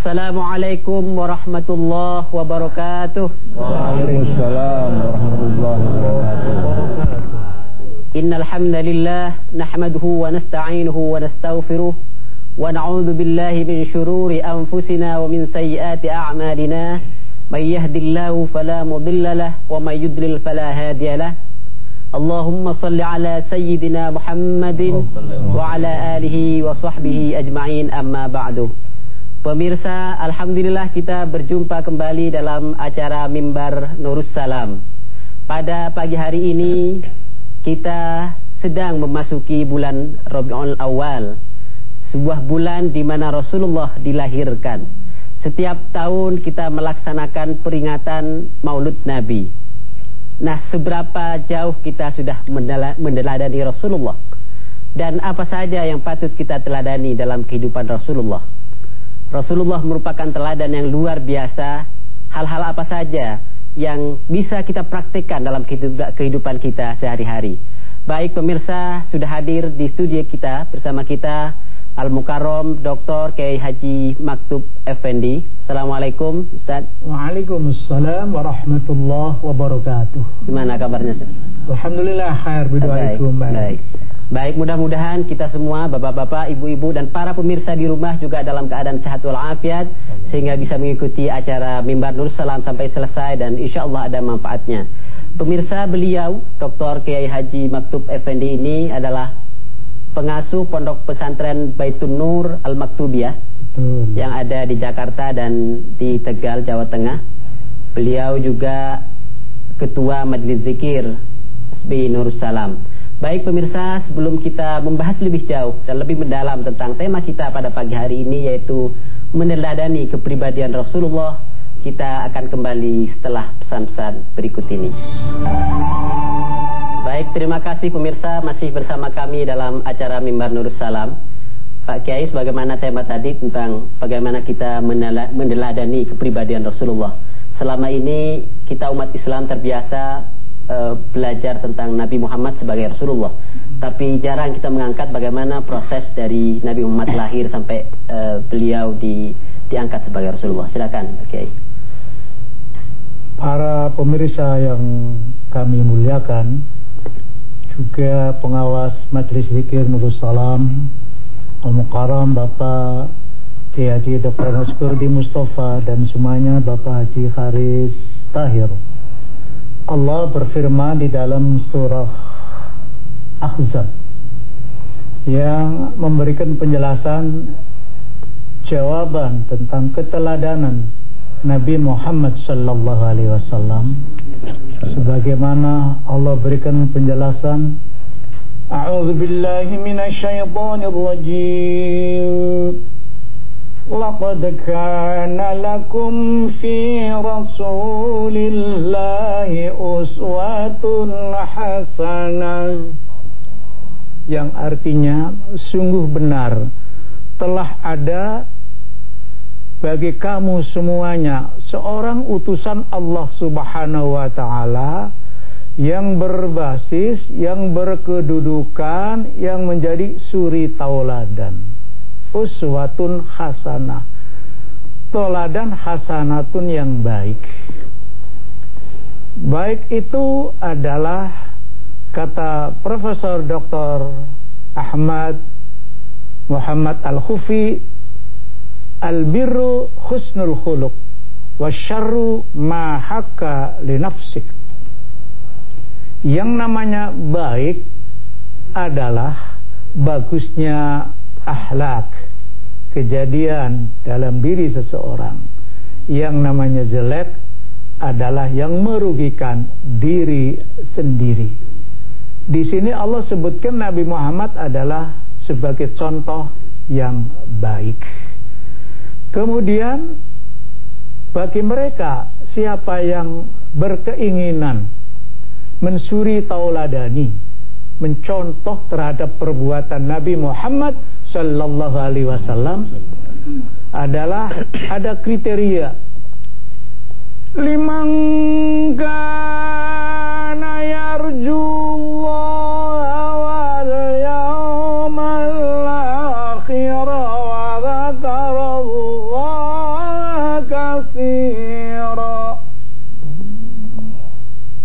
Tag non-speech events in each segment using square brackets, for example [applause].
Assalamualaikum warahmatullahi wabarakatuh. Waalaikumsalam warahmatullahi wabarakatuh. Innal hamdalillah nahmaduhu wa nasta'inuhu wa nastaghfiruh wa na'udzu billahi min shururi anfusina wa min sayyiati a'malina. May yahdihillahu fala mudilla lahu wa may yudlil fala hadiya lahu. Allahumma salli ala sayyidina Muhammadin wa ala alihi wa sahbihi ajma'in amma ba'du. Pemirsa, Alhamdulillah kita berjumpa kembali dalam acara Mimbar Nurus Salam. Pada pagi hari ini kita sedang memasuki bulan Rabiul Awal, sebuah bulan di mana Rasulullah dilahirkan. Setiap tahun kita melaksanakan peringatan Maulud Nabi. Nah, seberapa jauh kita sudah mendeladani Rasulullah dan apa saja yang patut kita teladani dalam kehidupan Rasulullah? Rasulullah merupakan teladan yang luar biasa. Hal-hal apa saja yang bisa kita praktikkan dalam kehidupan kita sehari-hari. Baik pemirsa sudah hadir di studio kita bersama kita Al Mukarrom Dr. Kiai Haji Maktub Effendi. Assalamualaikum Ustaz. Waalaikumsalam warahmatullahi wabarakatuh. Gimana kabarnya Ustaz? Alhamdulillah khair berdoa Baik. Baik. Baik, mudah-mudahan kita semua, bapak-bapak, ibu-ibu, dan para pemirsa di rumah juga dalam keadaan sehat walafiat, sehingga bisa mengikuti acara Mimbar Nur Salam sampai selesai dan insya Allah ada manfaatnya. Pemirsa beliau, Dr. Kiai Haji Maktub Effendi ini adalah pengasuh Pondok Pesantren Baitun Nur Al-Maktubiyah yang ada di Jakarta dan di Tegal, Jawa Tengah. Beliau juga Ketua Majelis Zikir SBI Nur Salam. Baik pemirsa, sebelum kita membahas lebih jauh dan lebih mendalam tentang tema kita pada pagi hari ini yaitu meneladani kepribadian Rasulullah, kita akan kembali setelah pesan-pesan berikut ini. Baik, terima kasih pemirsa masih bersama kami dalam acara Mimbar Nur Salam. Pak Kiai, sebagaimana tema tadi tentang bagaimana kita meneladani kepribadian Rasulullah. Selama ini kita umat Islam terbiasa uh, belajar tentang Nabi Muhammad sebagai Rasulullah. Tapi jarang kita mengangkat bagaimana proses dari Nabi Muhammad [laughs] lahir sampai uh, beliau di, diangkat sebagai Rasulullah. Silakan, Oke. Okay. Para pemirsa yang kami muliakan, juga pengawas Majelis Zikir Nurul Salam, Al-Mukarram Bapak Kiai Haji Dr. Maskurdi Mustafa dan semuanya Bapak Haji Haris Tahir. Allah berfirman di dalam surah Ahzab yang memberikan penjelasan jawaban tentang keteladanan Nabi Muhammad sallallahu alaihi wasallam. Sebagaimana Allah berikan penjelasan A'udzu billahi rajim لقد كان لكم في رسول الله أسوة حسنة yang artinya sungguh benar telah ada bagi kamu semuanya seorang utusan Allah Subhanahu wa taala yang berbasis, yang berkedudukan, yang menjadi suri tauladan uswatun hasanah toladan hasanatun yang baik baik itu adalah kata Profesor Dr. Ahmad Muhammad Al-Khufi Al-birru husnul khuluq wasyarru ma hakka li nafsik yang namanya baik adalah bagusnya akhlak kejadian dalam diri seseorang yang namanya jelek adalah yang merugikan diri sendiri. Di sini Allah sebutkan Nabi Muhammad adalah sebagai contoh yang baik. Kemudian bagi mereka siapa yang berkeinginan mensuri tauladani, mencontoh terhadap perbuatan Nabi Muhammad Sallallahu Alaihi Wasallam adalah ada kriteria. Liman kana wa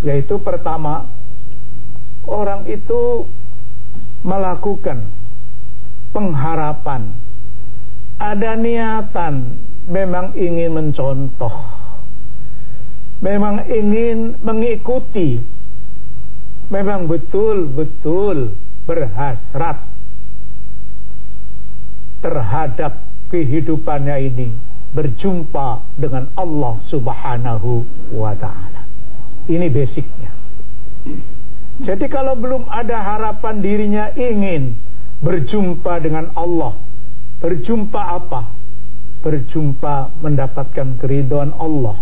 yaitu pertama orang itu melakukan pengharapan ada niatan memang ingin mencontoh memang ingin mengikuti memang betul-betul berhasrat terhadap kehidupannya ini berjumpa dengan Allah Subhanahu wa taala. Ini basicnya. Jadi kalau belum ada harapan dirinya ingin berjumpa dengan Allah, berjumpa apa? Berjumpa mendapatkan keridhaan Allah.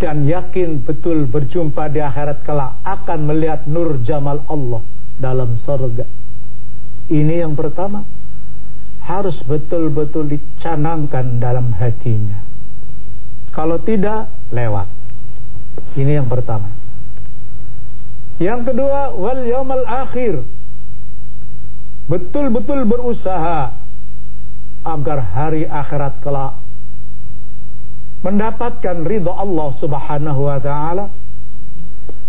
Dan yakin betul berjumpa di akhirat kelak akan melihat nur jamal Allah dalam surga. Ini yang pertama harus betul-betul dicanangkan dalam hatinya. Kalau tidak, lewat. Ini yang pertama. Yang kedua, wal yaumal akhir. Betul-betul berusaha agar hari akhirat kelak mendapatkan ridha Allah Subhanahu wa taala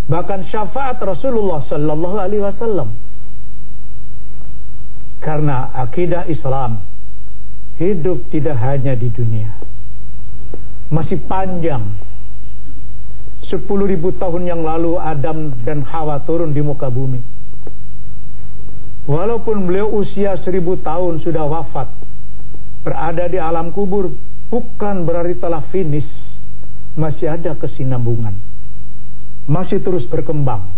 bahkan syafaat Rasulullah sallallahu alaihi wasallam karena akidah Islam hidup tidak hanya di dunia masih panjang 10 ribu tahun yang lalu Adam dan Hawa turun di muka bumi. Walaupun beliau usia seribu tahun sudah wafat, berada di alam kubur, bukan berarti telah finish. Masih ada kesinambungan. Masih terus berkembang.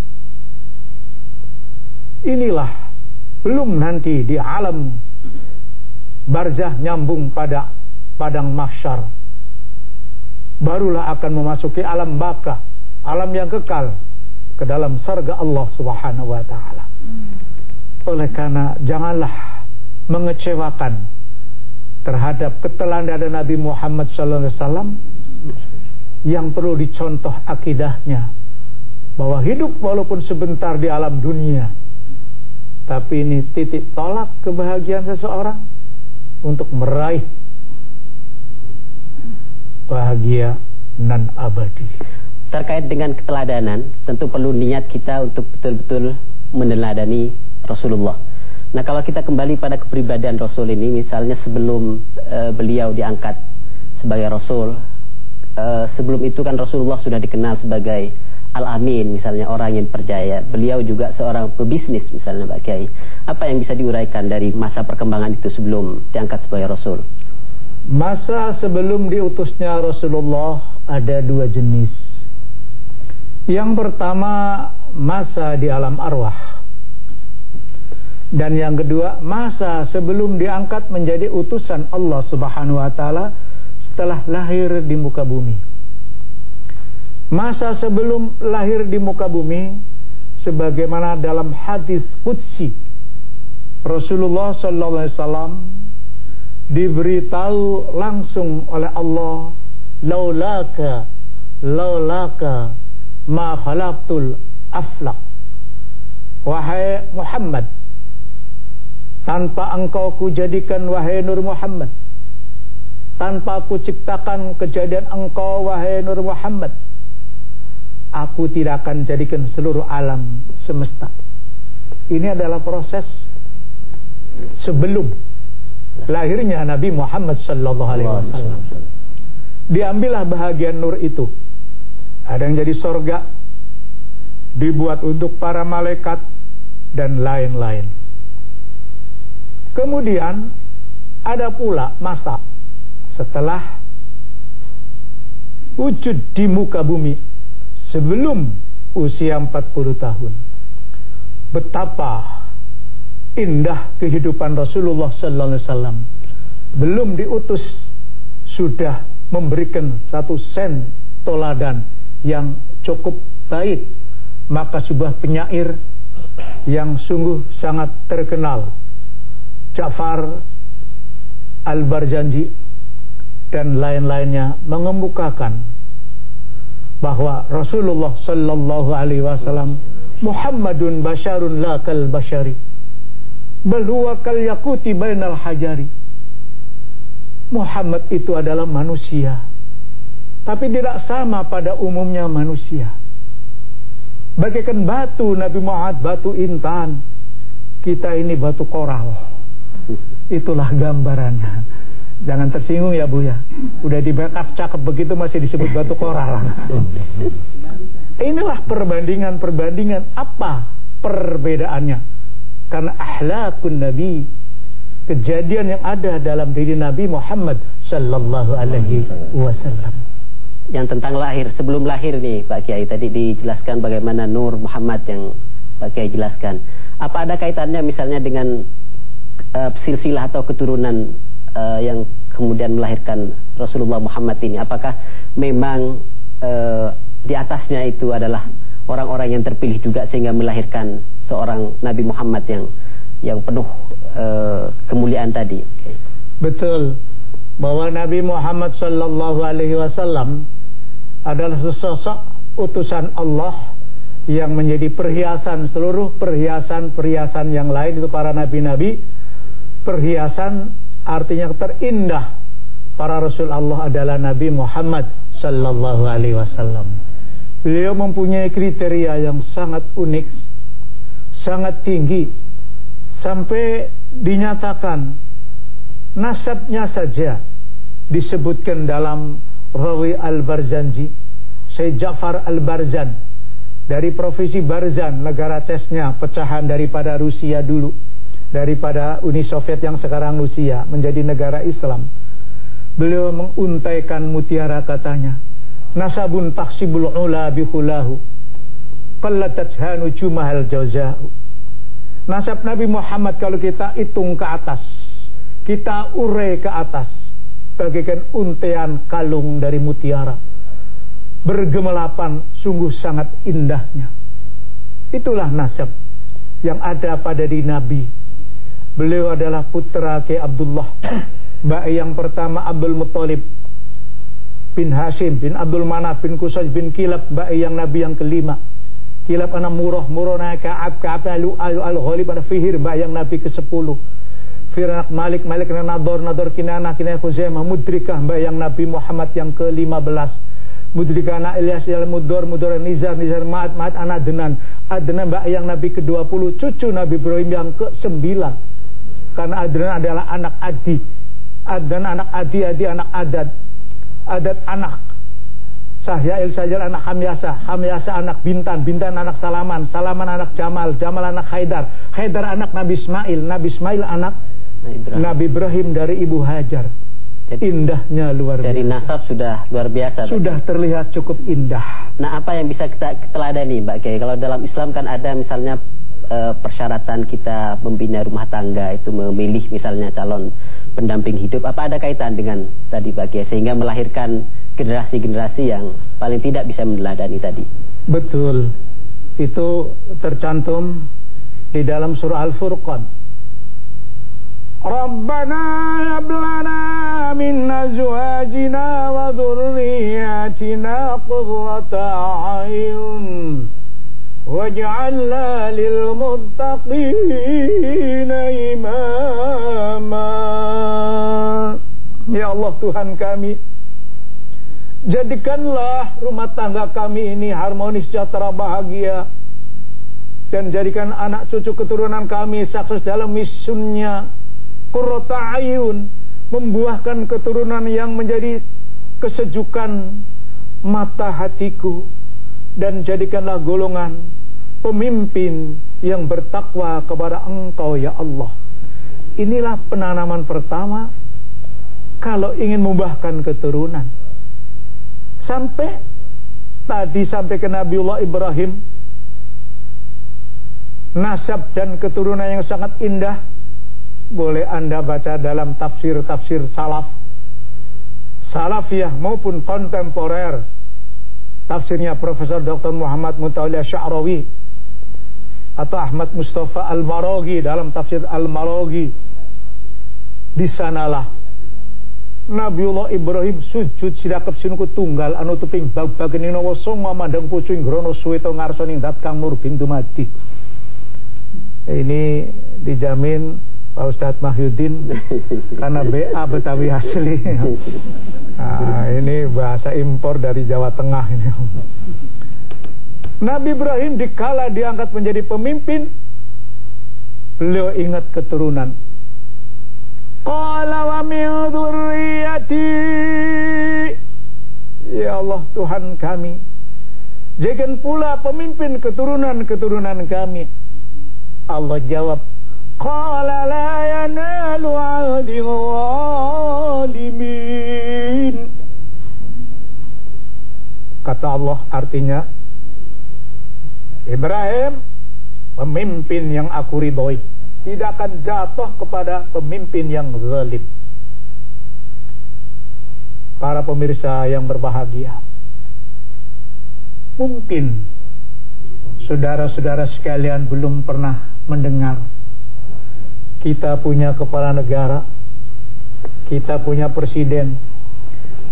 Inilah belum nanti di alam barzah nyambung pada padang mahsyar barulah akan memasuki alam baka, alam yang kekal ke dalam surga Allah Subhanahu wa taala. Oleh karena janganlah mengecewakan terhadap keteladanan Nabi Muhammad wasallam yang perlu dicontoh akidahnya bahwa hidup walaupun sebentar di alam dunia tapi ini titik tolak kebahagiaan seseorang untuk meraih bahagia nan abadi. Terkait dengan keteladanan, tentu perlu niat kita untuk betul-betul meneladani Rasulullah. Nah, kalau kita kembali pada kepribadian Rasul ini, misalnya sebelum uh, beliau diangkat sebagai Rasul, uh, sebelum itu kan Rasulullah sudah dikenal sebagai Al-Amin, misalnya orang yang percaya. Beliau juga seorang pebisnis, misalnya Pak Kiai. Apa yang bisa diuraikan dari masa perkembangan itu sebelum diangkat sebagai Rasul? Masa sebelum diutusnya Rasulullah ada dua jenis. Yang pertama masa di alam arwah. Dan yang kedua masa sebelum diangkat menjadi utusan Allah Subhanahu wa taala setelah lahir di muka bumi. Masa sebelum lahir di muka bumi sebagaimana dalam hadis qudsi Rasulullah sallallahu alaihi wasallam diberitahu langsung oleh Allah laulaka laulaka ma khalaqtul aflaq wahai Muhammad tanpa engkau kujadikan wahai Nur Muhammad tanpa ku ciptakan kejadian engkau wahai Nur Muhammad aku tidak akan jadikan seluruh alam semesta ini adalah proses sebelum lahirnya Nabi Muhammad sallallahu alaihi wasallam. Diambillah bahagian nur itu. Ada yang jadi sorga dibuat untuk para malaikat dan lain-lain. Kemudian ada pula masa setelah wujud di muka bumi sebelum usia 40 tahun. Betapa indah kehidupan Rasulullah sallallahu alaihi wasallam. Belum diutus sudah memberikan satu sen toladan yang cukup baik. Maka sebuah penyair yang sungguh sangat terkenal Ja'far Al-Barjanji dan lain-lainnya mengemukakan bahwa Rasulullah sallallahu alaihi wasallam Muhammadun basyarun la kal basyari bal huwa kal yakuti bainal hajari Muhammad itu adalah manusia tapi tidak sama pada umumnya manusia Bagaikan batu Nabi Muhammad batu intan. Kita ini batu koral. Itulah gambarannya. Jangan tersinggung ya Bu ya. Udah di backup cakep begitu masih disebut batu koral. Inilah perbandingan-perbandingan apa perbedaannya? Karena ahlakun Nabi kejadian yang ada dalam diri Nabi Muhammad sallallahu alaihi wasallam. Yang tentang lahir, sebelum lahir nih Pak Kiai tadi dijelaskan bagaimana Nur Muhammad yang Pak Kiai jelaskan. Apa ada kaitannya misalnya dengan uh, silsilah atau keturunan uh, yang kemudian melahirkan Rasulullah Muhammad ini? Apakah memang uh, di atasnya itu adalah orang-orang yang terpilih juga sehingga melahirkan seorang Nabi Muhammad yang yang penuh uh, kemuliaan tadi? Okay. Betul bahwa Nabi Muhammad sallallahu alaihi wasallam adalah sesosok utusan Allah yang menjadi perhiasan seluruh perhiasan-perhiasan yang lain itu para nabi-nabi perhiasan artinya terindah. Para rasul Allah adalah Nabi Muhammad sallallahu alaihi wasallam. Beliau mempunyai kriteria yang sangat unik, sangat tinggi. Sampai dinyatakan nasabnya saja disebutkan dalam Rawi Al-Barzanji Syekh Ja'far Al-Barzan. Dari provinsi Barzan negara Chechnya pecahan daripada Rusia dulu daripada Uni Soviet yang sekarang Rusia menjadi negara Islam. Beliau menguntaikan mutiara katanya, nasabun taksibul ula bihulahu, qallatajhanu jumahal jauzahu. Nasab Nabi Muhammad kalau kita hitung ke atas, kita ure ke atas, bagaikan untean kalung dari mutiara. Bergemelapan sungguh sangat indahnya. Itulah nasab yang ada pada di Nabi Beliau adalah putra Ki Abdullah. [coughs] Mbak yang pertama Abdul Muttalib bin Hashim bin Abdul Manaf bin Qusay bin Kilab mbak yang Nabi yang kelima. Kilab anak Murah, Murah anak Ka'ab, Ka'ab alu alu al Ghalib anak Fihir mbak yang Nabi ke sepuluh. Fir anak Malik, Malik anak Nador, Nador Kinana, Kinana Khuzaimah, Mudrikah mbak yang Nabi Muhammad yang ke lima belas. Mudrika anak Ilyas yang Mudor, Mudor Nizar, Nizar Ma'at, Ma'at anak Denan. Adnan mbak yang Nabi ke dua puluh. Cucu Nabi Ibrahim yang ke sembilan karena Adnan adalah anak Adi. Adnan anak Adi, Adi anak Adad. Adad anak Sahyail Sajal anak Hamyasa, Hamyasa anak Bintan, Bintan anak Salaman, Salaman anak Jamal, Jamal anak Haidar, Haidar anak Nabi Ismail, Nabi Ismail anak Ibrahim. Nabi Ibrahim dari Ibu Hajar. Jadi, Indahnya luar biasa. Dari nasab sudah luar biasa. Sudah terlihat cukup indah. Nah, apa yang bisa kita teladani, Mbak Kiai? Kalau dalam Islam kan ada misalnya uh, persyaratan kita membina rumah tangga itu memilih misalnya calon pendamping hidup apa ada kaitan dengan tadi Pak sehingga melahirkan generasi-generasi yang paling tidak bisa meneladani tadi. Betul. Itu tercantum di dalam surah Al-Furqan. Rabbana yablana min azwajina wa dhurriyyatina qurrata a'yun واجعلنا للمتقين إماما Ya Allah Tuhan kami Jadikanlah rumah tangga kami ini harmonis, sejahtera, bahagia Dan jadikan anak cucu keturunan kami sukses dalam misunnya Kurrota ayun Membuahkan keturunan yang menjadi kesejukan mata hatiku dan jadikanlah golongan pemimpin yang bertakwa kepada Engkau ya Allah. Inilah penanaman pertama kalau ingin membuahkan keturunan. Sampai tadi sampai ke Nabiullah Ibrahim nasab dan keturunan yang sangat indah boleh Anda baca dalam tafsir-tafsir salaf salafiyah maupun kontemporer tafsirnya Profesor Dr. Muhammad Mutawli Sya'rawi atau Ahmad Mustafa Al-Maroghi dalam tafsir Al-Maroghi di sanalah Nabiullah Ibrahim sujud sidakep sinuku tunggal anu teping bag-bageni nawa songa mandang pucuing grono suweto ngarsoning dat kang murbin dumadi ini dijamin Pak Ustadz Mahyudin [laughs] karena BA Betawi asli. Nah, [laughs] ini bahasa impor dari Jawa Tengah ini. Nabi Ibrahim dikala diangkat menjadi pemimpin beliau ingat keturunan Qala wa min dhurriyyati Ya Allah Tuhan kami Jangan pula pemimpin keturunan-keturunan kami Allah jawab Qala la yanalu ahdi zalimin Kata Allah artinya Ibrahim Pemimpin yang aku ridhoi Tidak akan jatuh kepada pemimpin yang zalim. Para pemirsa yang berbahagia Mungkin Saudara-saudara sekalian belum pernah mendengar Kita punya kepala negara Kita punya presiden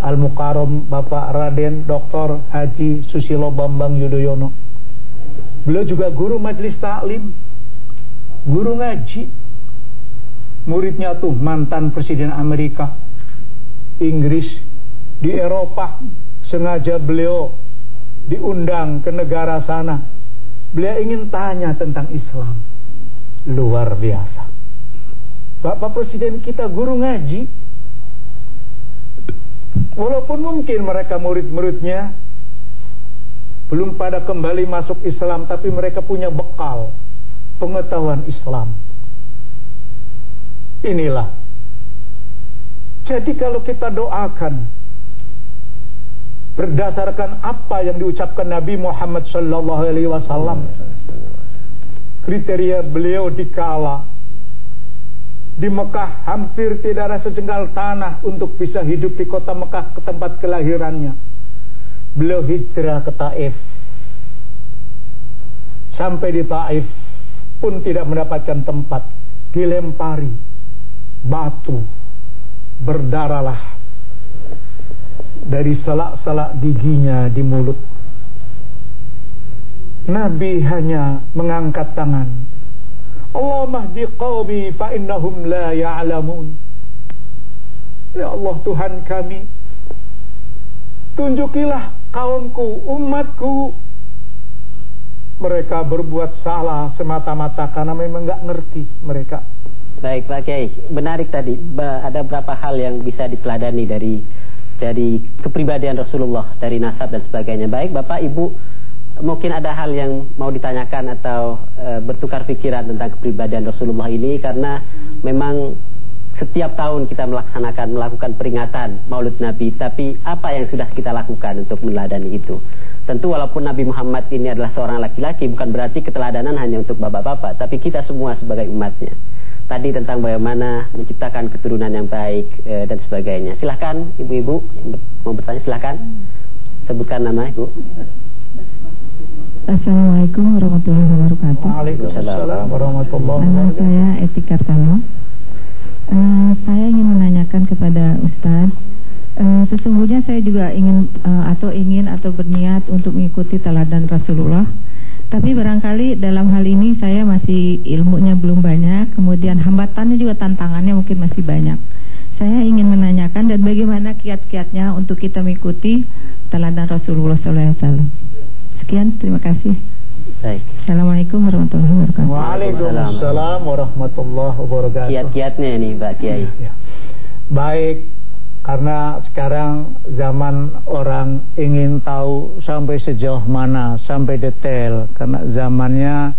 Al-Mukarram Bapak Raden Dr. Haji Susilo Bambang Yudhoyono Beliau juga guru majelis taklim, guru ngaji. Muridnya tuh mantan presiden Amerika, Inggris, di Eropa. Sengaja beliau diundang ke negara sana. Beliau ingin tanya tentang Islam. Luar biasa. Bapak Presiden kita guru ngaji. Walaupun mungkin mereka murid-muridnya belum pada kembali masuk Islam tapi mereka punya bekal pengetahuan Islam. Inilah. Jadi kalau kita doakan berdasarkan apa yang diucapkan Nabi Muhammad wasallam kriteria beliau dikala di Mekah hampir tidak ada sejengkal tanah untuk bisa hidup di kota Mekah ke tempat kelahirannya beliau hijrah ke Taif. Sampai di Taif pun tidak mendapatkan tempat, dilempari batu, berdarahlah dari selak-selak giginya di mulut. Nabi hanya mengangkat tangan. Allah mahdi qawmi fa innahum la ya'lamun. Ya Allah Tuhan kami, tunjukilah kaumku, umatku mereka berbuat salah semata-mata karena memang nggak ngerti mereka. Baik Pak Kiai, menarik tadi. Ada beberapa hal yang bisa diteladani dari dari kepribadian Rasulullah, dari nasab dan sebagainya. Baik Bapak Ibu, mungkin ada hal yang mau ditanyakan atau e, bertukar pikiran tentang kepribadian Rasulullah ini karena memang setiap tahun kita melaksanakan melakukan peringatan Maulid Nabi, tapi apa yang sudah kita lakukan untuk meneladani itu? Tentu walaupun Nabi Muhammad ini adalah seorang laki-laki, bukan berarti keteladanan hanya untuk bapak-bapak, tapi kita semua sebagai umatnya. Tadi tentang bagaimana menciptakan keturunan yang baik e, dan sebagainya. Silahkan ibu-ibu mau bertanya silahkan sebutkan nama ibu. Assalamualaikum warahmatullahi wabarakatuh. Waalaikumsalam warahmatullahi wabarakatuh. Nama saya Eti Kartano. Uh, saya ingin menanyakan kepada Ustadz, uh, sesungguhnya saya juga ingin uh, atau ingin atau berniat untuk mengikuti teladan Rasulullah. Tapi barangkali dalam hal ini saya masih ilmunya belum banyak, kemudian hambatannya juga tantangannya mungkin masih banyak. Saya ingin menanyakan dan bagaimana kiat-kiatnya untuk kita mengikuti teladan Rasulullah SAW. Sekian, terima kasih. Baik. Assalamualaikum warahmatullahi wabarakatuh. Waalaikumsalam warahmatullahi wabarakatuh. Kiat-kiatnya ini Mbak Kiai. Ya. Baik, karena sekarang zaman orang ingin tahu sampai sejauh mana, sampai detail. Karena zamannya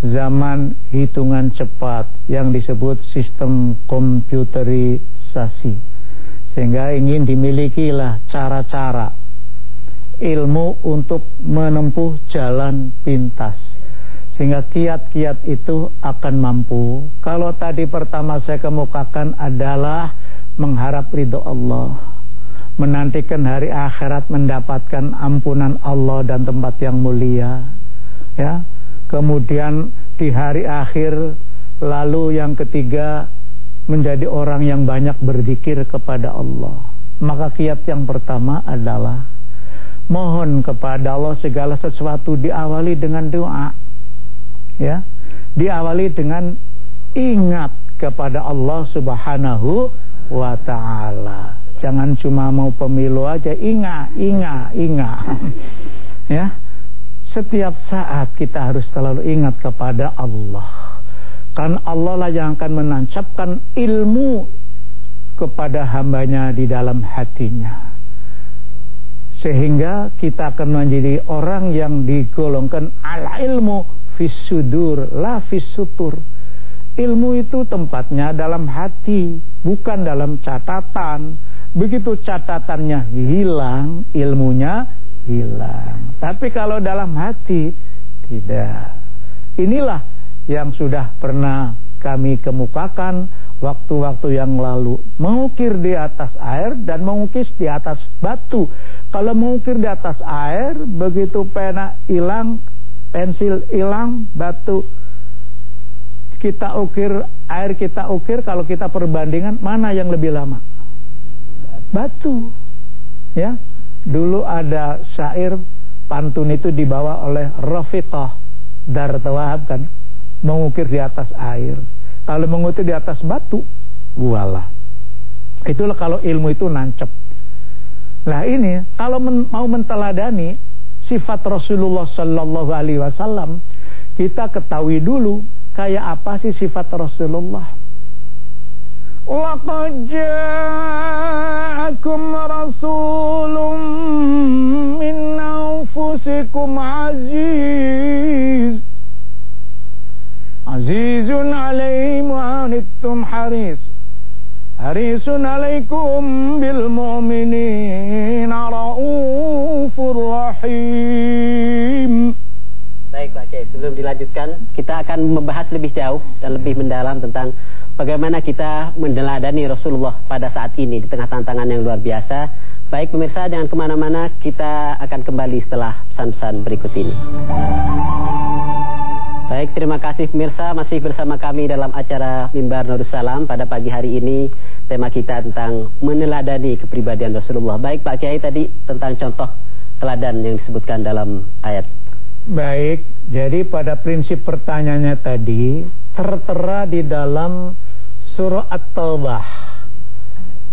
zaman hitungan cepat yang disebut sistem komputerisasi. Sehingga ingin dimilikilah cara-cara ilmu untuk menempuh jalan pintas. Sehingga kiat-kiat itu akan mampu. Kalau tadi pertama saya kemukakan adalah mengharap ridho Allah. Menantikan hari akhirat mendapatkan ampunan Allah dan tempat yang mulia. Ya. Kemudian di hari akhir lalu yang ketiga menjadi orang yang banyak berzikir kepada Allah. Maka kiat yang pertama adalah mohon kepada Allah segala sesuatu diawali dengan doa. Ya. Diawali dengan ingat kepada Allah Subhanahu wa taala. Jangan cuma mau pemilu aja ingat ingat ingat. [laughs] Ya. Setiap saat kita harus selalu ingat kepada Allah. Karena Allah lah yang akan menancapkan ilmu kepada hambanya di dalam hatinya. Sehingga kita akan menjadi orang yang digolongkan al ilmu fisudur la fisutur. Ilmu itu tempatnya dalam hati, bukan dalam catatan. Begitu catatannya hilang, ilmunya hilang. Tapi kalau dalam hati tidak. Inilah yang sudah pernah kami kemukakan waktu-waktu yang lalu. Mengukir di atas air dan mengukis di atas batu. Kalau mengukir di atas air, begitu pena hilang, pensil hilang, batu kita ukir, air kita ukir, kalau kita perbandingan, mana yang lebih lama? Batu. Ya, dulu ada syair pantun itu dibawa oleh Rafiqah Dartawahab kan, mengukir di atas air. Kalau mengukir di atas batu, gualah. Itulah kalau ilmu itu nancep. Nah ini kalau men mau menteladani sifat Rasulullah Sallallahu Alaihi Wasallam, kita ketahui dulu Kayak apa sih sifat Rasulullah? Laqad ja'akum rasulun min anfusikum aziz Azizun alaihi mu'anittum haris Harisun alaikum bil mu'minina ra'ufur rahim Baik Pak Kiai, sebelum dilanjutkan kita akan membahas lebih jauh dan lebih mendalam tentang bagaimana kita mendeladani Rasulullah pada saat ini di tengah tantangan yang luar biasa. Baik pemirsa, jangan ke mana-mana, kita akan kembali setelah pesan-pesan berikut ini. Baik, terima kasih pemirsa masih bersama kami dalam acara Mimbar Nurussalam pada pagi hari ini. Tema kita tentang meneladani kepribadian Rasulullah. Baik Pak Kiai tadi tentang contoh teladan yang disebutkan dalam ayat Baik, jadi pada prinsip pertanyaannya tadi tertera di dalam surah At-Taubah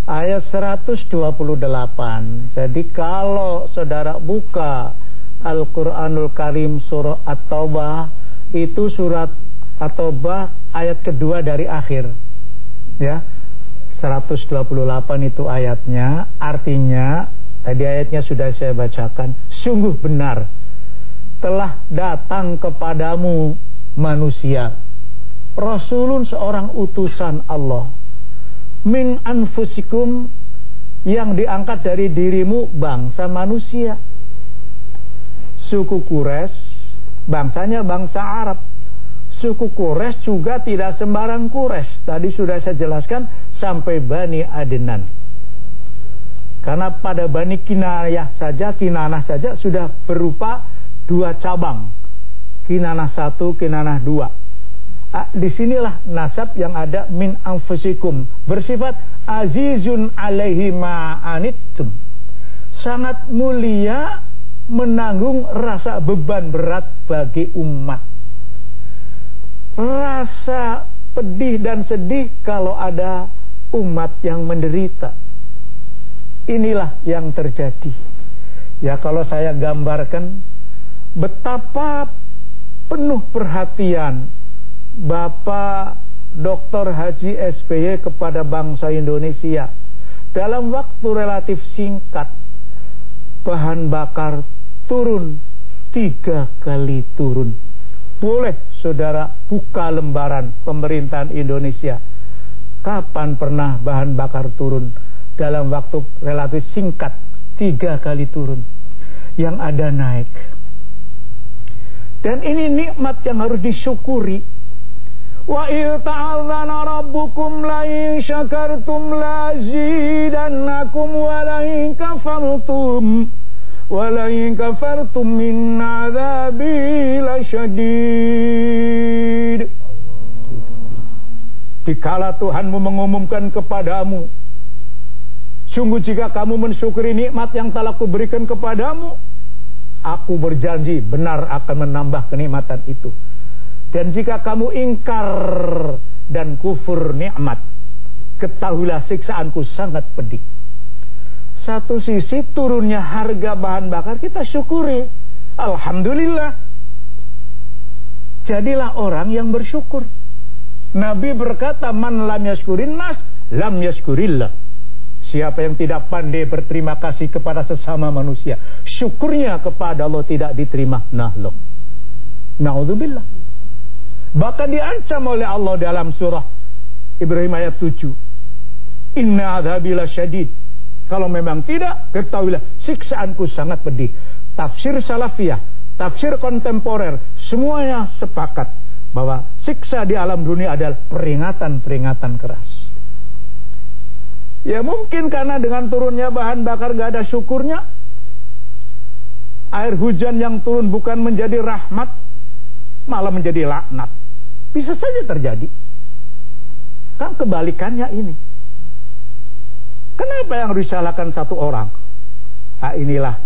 ayat 128. Jadi kalau saudara buka Al-Qur'anul Karim surah At-Taubah itu surat At-Taubah ayat kedua dari akhir. Ya. 128 itu ayatnya, artinya tadi ayatnya sudah saya bacakan, sungguh benar. Telah datang kepadamu manusia. Rasulun seorang utusan Allah. Min anfusikum Yang diangkat dari dirimu bangsa manusia. Suku Kures Bangsanya bangsa Arab Suku Kures juga tidak sembarang Kures Tadi sudah saya jelaskan Sampai Bani Adenan Karena pada Bani Kinayah saja Kinanah saja sudah berupa dua cabang. Kinanah satu, kinanah dua. Ah, di sinilah nasab yang ada min anfusikum. Bersifat azizun alaihi ma'anittum. Sangat mulia menanggung rasa beban berat bagi umat. Rasa pedih dan sedih kalau ada umat yang menderita. Inilah yang terjadi. Ya kalau saya gambarkan betapa penuh perhatian Bapak Dr. Haji SBY kepada bangsa Indonesia dalam waktu relatif singkat bahan bakar turun. Tiga kali turun. Boleh saudara buka lembaran pemerintahan Indonesia. Kapan pernah bahan bakar turun? Dalam waktu relatif singkat tiga kali turun. Yang ada naik. Dan ini nikmat yang harus disyukuri. Wa ta'adzana rabbukum la in syakartum la zidannakum wa la in kafartum in kafartum min adzabi lasyadid. Dikala Tuhanmu mengumumkan kepadamu Sungguh jika kamu mensyukuri nikmat yang telah kuberikan kepadamu Aku berjanji benar akan menambah kenikmatan itu. Dan jika kamu ingkar dan kufur nikmat, ketahuilah siksaanku sangat pedih. Satu sisi turunnya harga bahan bakar kita syukuri. Alhamdulillah. Jadilah orang yang bersyukur. Nabi berkata, "Man lam yaskurin nas, lam yaskurillah." Siapa yang tidak pandai berterima kasih kepada sesama manusia, syukurnya kepada Allah tidak diterima. Nah, lo. Naudzubillah. Bahkan diancam oleh Allah dalam surah Ibrahim ayat 7. Inna adhabila syadid. Kalau memang tidak, ketahuilah siksaanku sangat pedih. Tafsir salafiyah, tafsir kontemporer, semuanya sepakat bahwa siksa di alam dunia adalah peringatan-peringatan keras. Ya mungkin karena dengan turunnya bahan bakar gak ada syukurnya. Air hujan yang turun bukan menjadi rahmat, malah menjadi laknat. Bisa saja terjadi. Kan kebalikannya ini. Kenapa yang harus disalahkan satu orang? Ah inilah.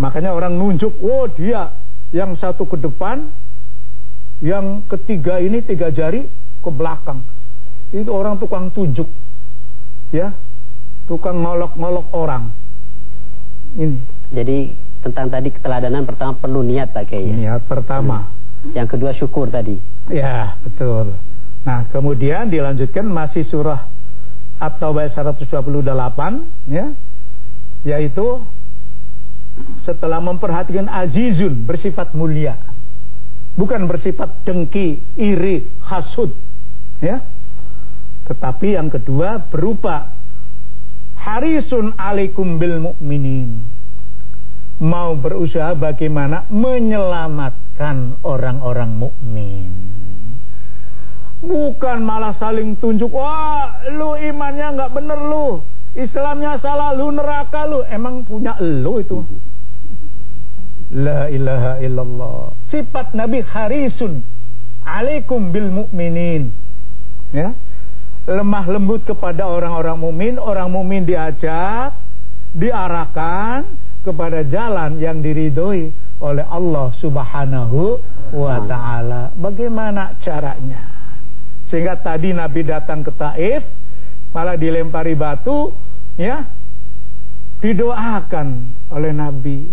Makanya orang nunjuk, oh dia yang satu ke depan, yang ketiga ini tiga jari ke belakang. Itu orang tukang tunjuk. Ya, tukang ngolok-ngolok orang. Ini. Jadi tentang tadi keteladanan pertama perlu niat Pak Kiai. Ya? Niat pertama. Hmm. Yang kedua syukur tadi. Ya, betul. Nah, kemudian dilanjutkan masih surah atau ayat 128 ya. Yaitu setelah memperhatikan azizun bersifat mulia. Bukan bersifat dengki, iri, hasud, ya. Tetapi yang kedua berupa harisun alaikum bil mu'minin mau berusaha bagaimana menyelamatkan orang-orang mukmin. Bukan malah saling tunjuk, wah lu imannya nggak bener lu, Islamnya salah lu neraka lu, emang punya lu itu. La ilaha illallah. Sifat Nabi harisun alaikum bil mu'minin. Ya lemah lembut kepada orang-orang mumin, orang mumin diajak, diarahkan kepada jalan yang diridhoi oleh Allah Subhanahu wa taala. Bagaimana caranya? Sehingga tadi Nabi datang ke Taif, malah dilempari batu, ya. Didoakan oleh Nabi,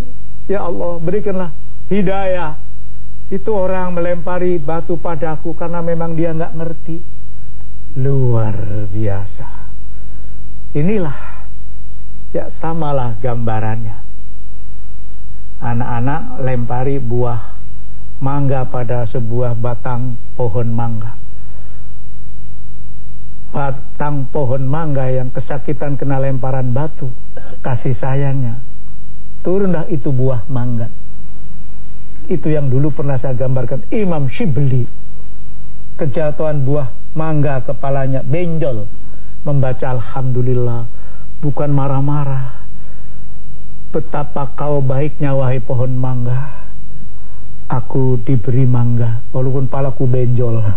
ya Allah, berikanlah hidayah. Itu orang melempari batu padaku karena memang dia nggak ngerti luar biasa. Inilah ya samalah gambarannya. Anak-anak lempari buah mangga pada sebuah batang pohon mangga. Batang pohon mangga yang kesakitan kena lemparan batu, kasih sayangnya. Turunlah itu buah mangga. Itu yang dulu pernah saya gambarkan Imam Shibli. Kejatuhan buah mangga kepalanya benjol membaca alhamdulillah bukan marah-marah betapa kau baiknya wahai pohon mangga aku diberi mangga walaupun palaku benjol. [laughs]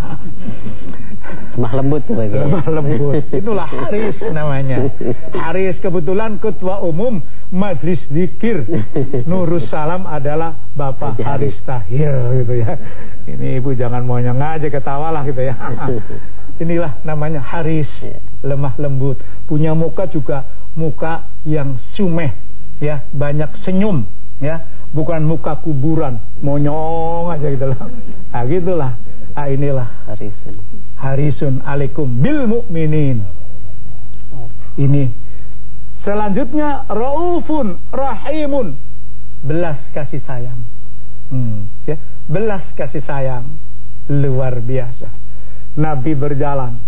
Lemah lembut lemah lembut. Itulah Haris namanya. Haris kebetulan ketua umum Majlis Zikir. Nurus Salam adalah Bapak Haris. Tahir gitu ya. Ini ibu jangan mau aja ketawalah gitu ya. [laughs] Inilah namanya Haris. Iya. lemah lembut. Punya muka juga muka yang sumeh ya. Banyak senyum ya bukan muka kuburan monyong aja gitu lah nah gitulah. Ah inilah. Harisun. Harisun alaikum bil mukminin ini. Selanjutnya raufun rahimun. Belas kasih sayang. Hmm, ya, belas kasih sayang. Luar biasa. Nabi berjalan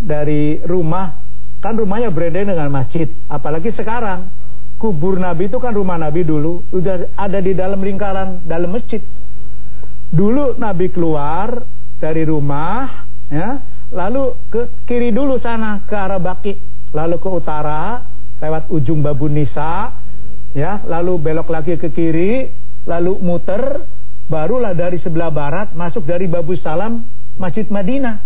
dari rumah kan rumahnya berada dengan masjid, apalagi sekarang kubur Nabi itu kan rumah Nabi dulu. Udah ada di dalam lingkaran dalam masjid. Dulu Nabi keluar dari rumah ya, lalu ke kiri dulu sana ke arah Baki lalu ke utara lewat ujung Babu Nisa ya lalu belok lagi ke kiri lalu muter barulah dari sebelah barat masuk dari Babu Salam Masjid Madinah.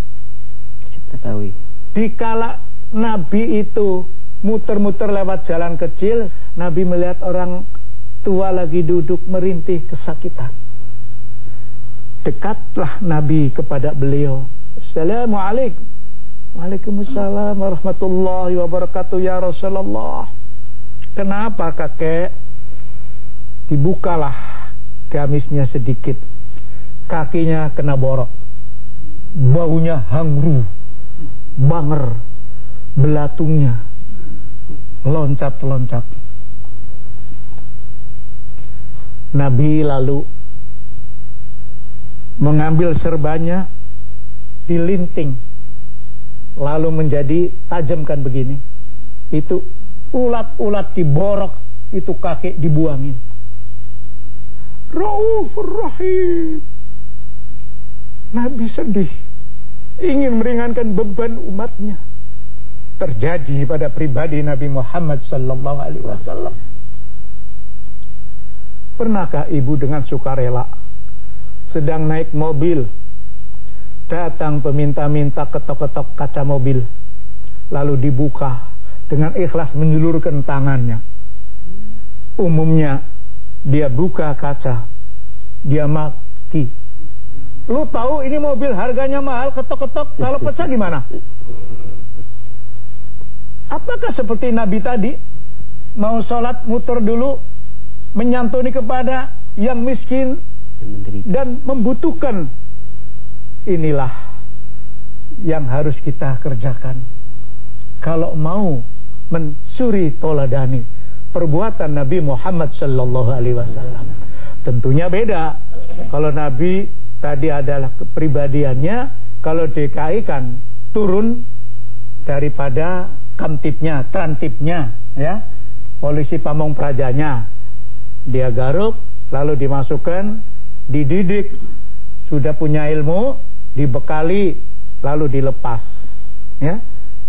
Masjid Nabawi. Dikala Nabi itu muter-muter lewat jalan kecil Nabi melihat orang tua lagi duduk merintih kesakitan. Dekatlah Nabi kepada beliau. Assalamualaikum. Waalaikumsalam warahmatullahi wabarakatuh ya Rasulullah. Kenapa kakek? Dibukalah gamisnya sedikit, kakinya kena borok, baunya hangru, banger, belatungnya loncat-loncat. Nabi lalu mengambil serbanya dilinting lalu menjadi tajamkan begini. Itu ulat-ulat diborok itu kakek dibuangin. Raufur Rahim. Nabi sedih ingin meringankan beban umatnya terjadi pada pribadi Nabi Muhammad sallallahu alaihi wasallam. Pernahkah ibu dengan sukarela sedang naik mobil? Datang peminta-minta ketok-ketok kaca mobil lalu dibuka dengan ikhlas menjulurkan tangannya. Umumnya dia buka kaca dia maki. Lu tahu ini mobil harganya mahal ketok-ketok kalau pecah gimana apakah seperti Nabi tadi? Mau sholat muter dulu menyantuni kepada yang miskin dan membutuhkan. Inilah yang harus kita kerjakan. Kalau mau mensuri toladani perbuatan Nabi Muhammad sallallahu alaihi wasallam. Tentunya beda. Kalau Nabi tadi adalah kepribadiannya kalau DKI kan turun daripada kamtipnya, trantipnya ya. Polisi pamong prajanya. Dia garuk lalu dimasukkan dididik. Sudah punya ilmu dibekali lalu dilepas ya.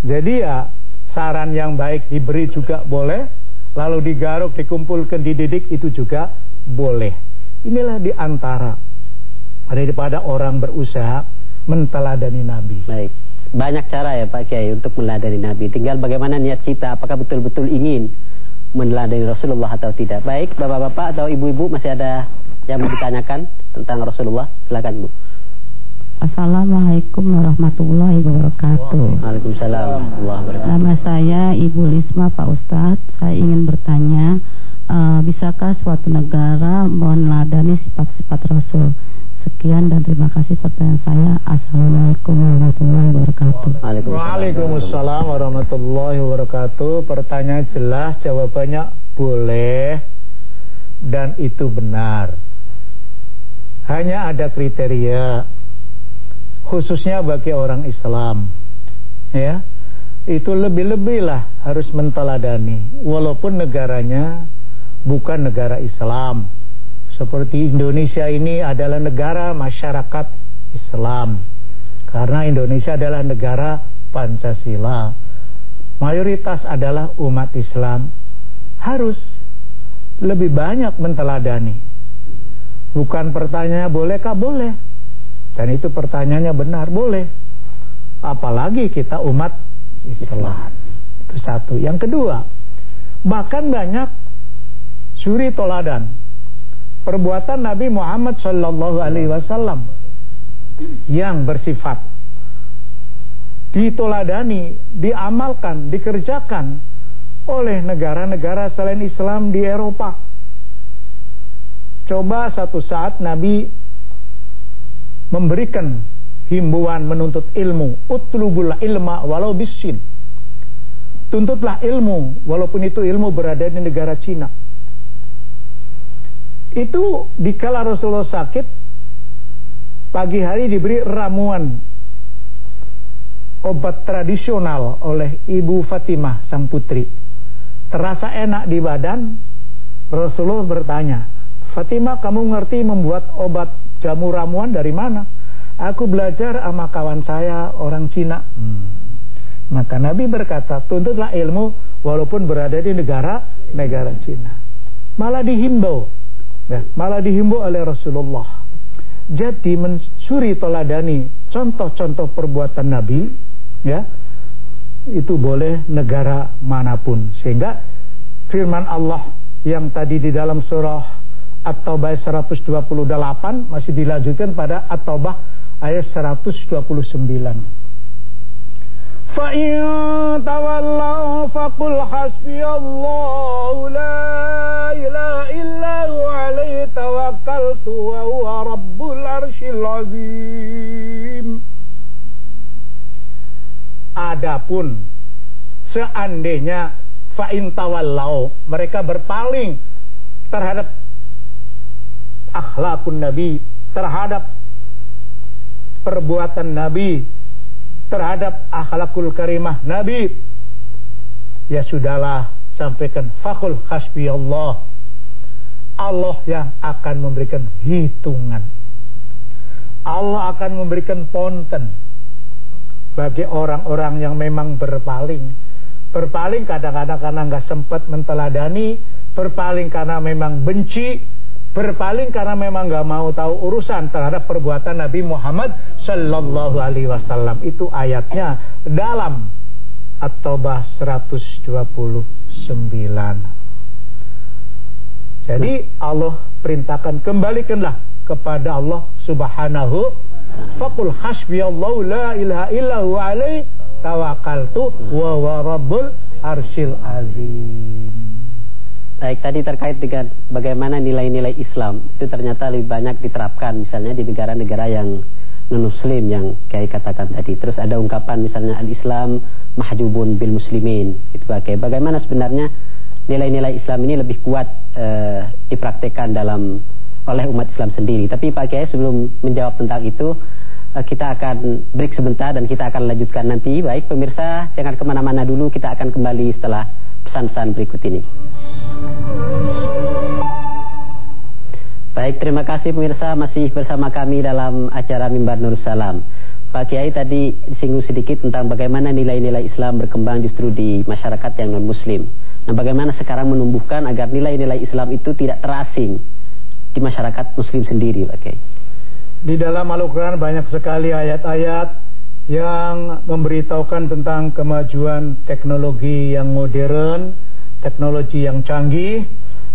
Jadi ya saran yang baik diberi juga boleh lalu digaruk dikumpulkan dididik itu juga boleh. Inilah di antara daripada orang berusaha menteladani Nabi. Baik banyak cara ya Pak Kiai untuk meneladani Nabi tinggal bagaimana niat kita apakah betul-betul ingin meneladani Rasulullah atau tidak baik bapak-bapak atau ibu-ibu masih ada yang mau ditanyakan tentang Rasulullah silakan Bu Assalamualaikum warahmatullahi wabarakatuh. Waalaikumsalam warahmatullahi wabarakatuh. Nama saya Ibu Lisma Pak Ustadz. Saya ingin bertanya, uh, bisakah suatu negara meneladani sifat-sifat Rasul? Sekian dan terima kasih pertanyaan saya. Assalamualaikum warahmatullahi wabarakatuh. Waalaikumsalam warahmatullahi wabarakatuh. Pertanyaan jelas, jawabannya boleh dan itu benar. Hanya ada kriteria khususnya bagi orang Islam ya itu lebih-lebihlah harus menteladani walaupun negaranya bukan negara Islam seperti Indonesia ini adalah negara masyarakat Islam. Karena Indonesia adalah negara Pancasila. Mayoritas adalah umat Islam. Harus lebih banyak menteladani. Bukan pertanyaan bolehkah? Boleh. Dan itu pertanyaannya benar, boleh. Apalagi kita umat Islam. Itu satu. Yang kedua, bahkan banyak suri toladan perbuatan Nabi Muhammad sallallahu alaihi wasallam yang bersifat ditoladani, diamalkan, dikerjakan oleh negara-negara selain Islam di Eropa. Coba satu saat Nabi memberikan himbauan menuntut ilmu. Utlubul ilma walau bisin. Tuntutlah ilmu walaupun itu ilmu berada di negara Cina itu dikala Rasulullah sakit pagi hari diberi ramuan obat tradisional oleh Ibu Fatimah sang putri terasa enak di badan Rasulullah bertanya Fatimah kamu ngerti membuat obat jamu ramuan dari mana? Aku belajar sama kawan saya orang Cina. Hmm. Maka Nabi berkata, tuntutlah ilmu walaupun berada di negara negara Cina. Malah dihimbau, ya, malah dihimbau oleh Rasulullah. Jadi mencuri teladani contoh-contoh perbuatan Nabi, ya, itu boleh negara mana pun. Sehingga firman Allah yang tadi di dalam surah At-Taubah 128 masih dilanjutkan pada At-Taubah ayat 129. فإن تولوا فقل حسبي الله لا إله إلا هو عليه توكلت وهو رب العرش العظيم. Adapun seandainya fa'in tawallau mereka berpaling terhadap akhlakun nabi terhadap perbuatan nabi terhadap akhlakul karimah nabi. Ya sudahlah sampaikan fakul hasbi Allah. Allah yang akan memberikan hitungan. Allah akan memberikan ponten. Bagi orang-orang yang memang berpaling. Berpaling kadang-kadang karena nggak sempat menteladani. Berpaling karena memang benci berpaling karena memang nggak mau tahu urusan terhadap perbuatan Nabi Muhammad Sallallahu Alaihi Wasallam itu ayatnya dalam At-Taubah 129 jadi Allah perintahkan kembalikanlah kepada Allah Subhanahu Fakul hasbiyallahu la ilaha illahu alaih tawakkaltu wa wa rabbul azim. Baik, tadi terkait dengan bagaimana nilai-nilai Islam itu ternyata lebih banyak diterapkan misalnya di negara-negara yang non-muslim yang kayak katakan tadi. Terus ada ungkapan misalnya al-Islam mahjubun bil muslimin. Itu pakai bagaimana sebenarnya nilai-nilai Islam ini lebih kuat uh, dipraktekkan dalam oleh umat Islam sendiri. Tapi Pak Kiai sebelum menjawab tentang itu uh, kita akan break sebentar dan kita akan lanjutkan nanti. Baik pemirsa jangan ke mana-mana dulu kita akan kembali setelah pesan-pesan berikut ini. Baik, terima kasih pemirsa masih bersama kami dalam acara Mimbar Nur Salam. Pak Kiai tadi disinggung sedikit tentang bagaimana nilai-nilai Islam berkembang justru di masyarakat yang non-muslim. Nah, bagaimana sekarang menumbuhkan agar nilai-nilai Islam itu tidak terasing di masyarakat muslim sendiri, Pak Kiai? Di dalam Al-Quran banyak sekali ayat-ayat yang memberitahukan tentang kemajuan teknologi yang modern, teknologi yang canggih,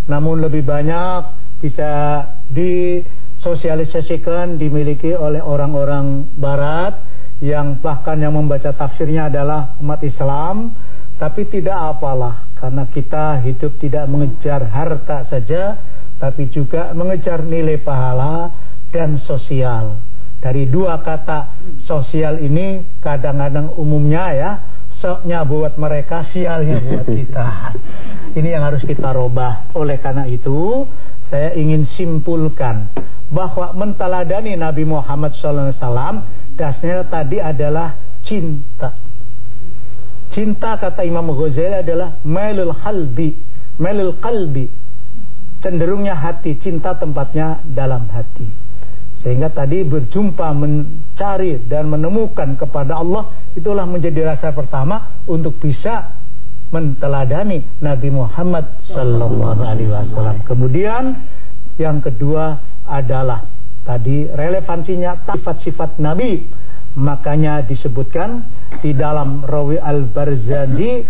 namun lebih banyak bisa disosialisasikan dimiliki oleh orang-orang barat yang bahkan yang membaca tafsirnya adalah umat Islam. Tapi tidak apalah karena kita hidup tidak mengejar harta saja tapi juga mengejar nilai pahala dan sosial dari dua kata sosial ini kadang-kadang umumnya ya soknya buat mereka, sialnya buat kita. [laughs] Ini yang harus kita robah. Oleh karena itu, saya ingin simpulkan bahwa mentaladani Nabi Muhammad SAW dasarnya tadi adalah cinta. Cinta kata Imam Ghazali adalah melul halbi, melul kalbi. Cenderungnya hati, cinta tempatnya dalam hati. Sehingga tadi berjumpa mencari dan menemukan kepada Allah itulah menjadi rasa pertama untuk bisa menteladani Nabi Muhammad sallallahu alaihi wasallam. Kemudian yang kedua adalah tadi relevansinya sifat-sifat Nabi. Makanya disebutkan di dalam Rawi Al-Barzanji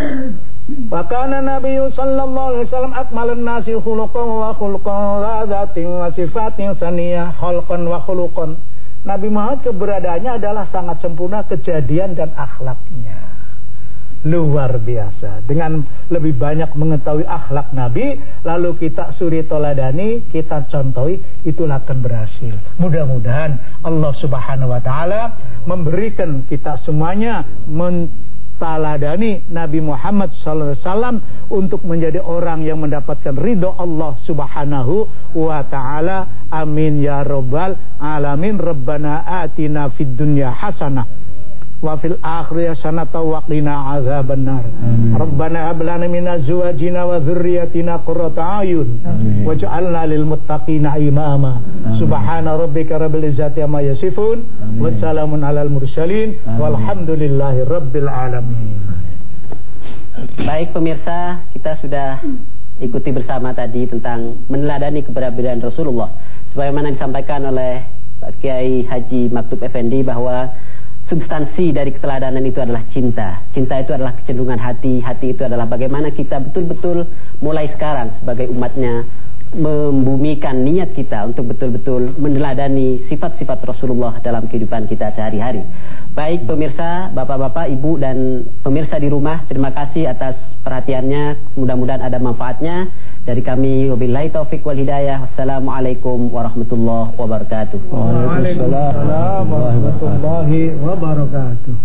Wakana Nabi sallallahu alaihi wasallam akmalan nasi khuluqan wa khuluqan ladatin wa sifatin saniyah khalqan wa khuluqan. Nabi Muhammad keberadaannya adalah sangat sempurna kejadian dan akhlaknya. Luar biasa. Dengan lebih banyak mengetahui akhlak Nabi, lalu kita suri toladani, kita contohi, itulah akan berhasil. Mudah-mudahan Allah Subhanahu wa taala memberikan kita semuanya men taladani Nabi Muhammad SAW untuk menjadi orang yang mendapatkan ridho Allah Subhanahu wa taala. Amin ya rabbal alamin. Rabbana atina fid dunya hasanah wa fil akhirati hasanatan wa qina. Rabbana hab lana min azwajina wa dhurriyyatina qurrata ayun waj'alna lil muttaqina imama. Subhana rabbika rabbil izzati amma yasifun wa salamun alal mursalin walhamdulillahi rabbil alamin. Baik pemirsa, kita sudah ikuti bersama tadi tentang meneladani keberadaan Rasulullah. Sebagaimana disampaikan oleh Pak Kiai Haji Maktub Effendi bahwa substansi dari keteladanan itu adalah cinta. Cinta itu adalah kecenderungan hati. Hati itu adalah bagaimana kita betul-betul mulai sekarang sebagai umatnya membumikan niat kita untuk betul-betul meneladani sifat-sifat Rasulullah dalam kehidupan kita sehari-hari. Baik pemirsa, bapak-bapak, ibu dan pemirsa di rumah, terima kasih atas perhatiannya. Mudah-mudahan ada manfaatnya. Dari kami wabillahi taufik wal hidayah. Wassalamualaikum warahmatullahi wabarakatuh. Waalaikumsalam warahmatullahi wabarakatuh.